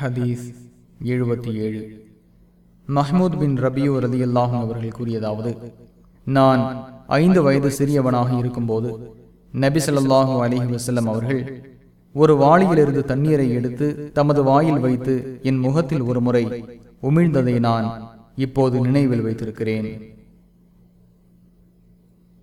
ஹதீஸ் எழுபத்தி ஏழு. மஹ்மூத் பின் ரதி அல்லாஹும் அவர்கள் கூறியதாவது நான் ஐந்து வயது சிறியவனாக இருக்கும்போது நபிசல்லாஹு அலிஹி வசல்லம் அவர்கள் ஒரு வாளியிலிருந்து தண்ணீரை எடுத்து தமது வாயில் வைத்து என் முகத்தில் ஒரு முறை உமிழ்ந்ததை நான் இப்போது நினைவில் வைத்திருக்கிறேன்.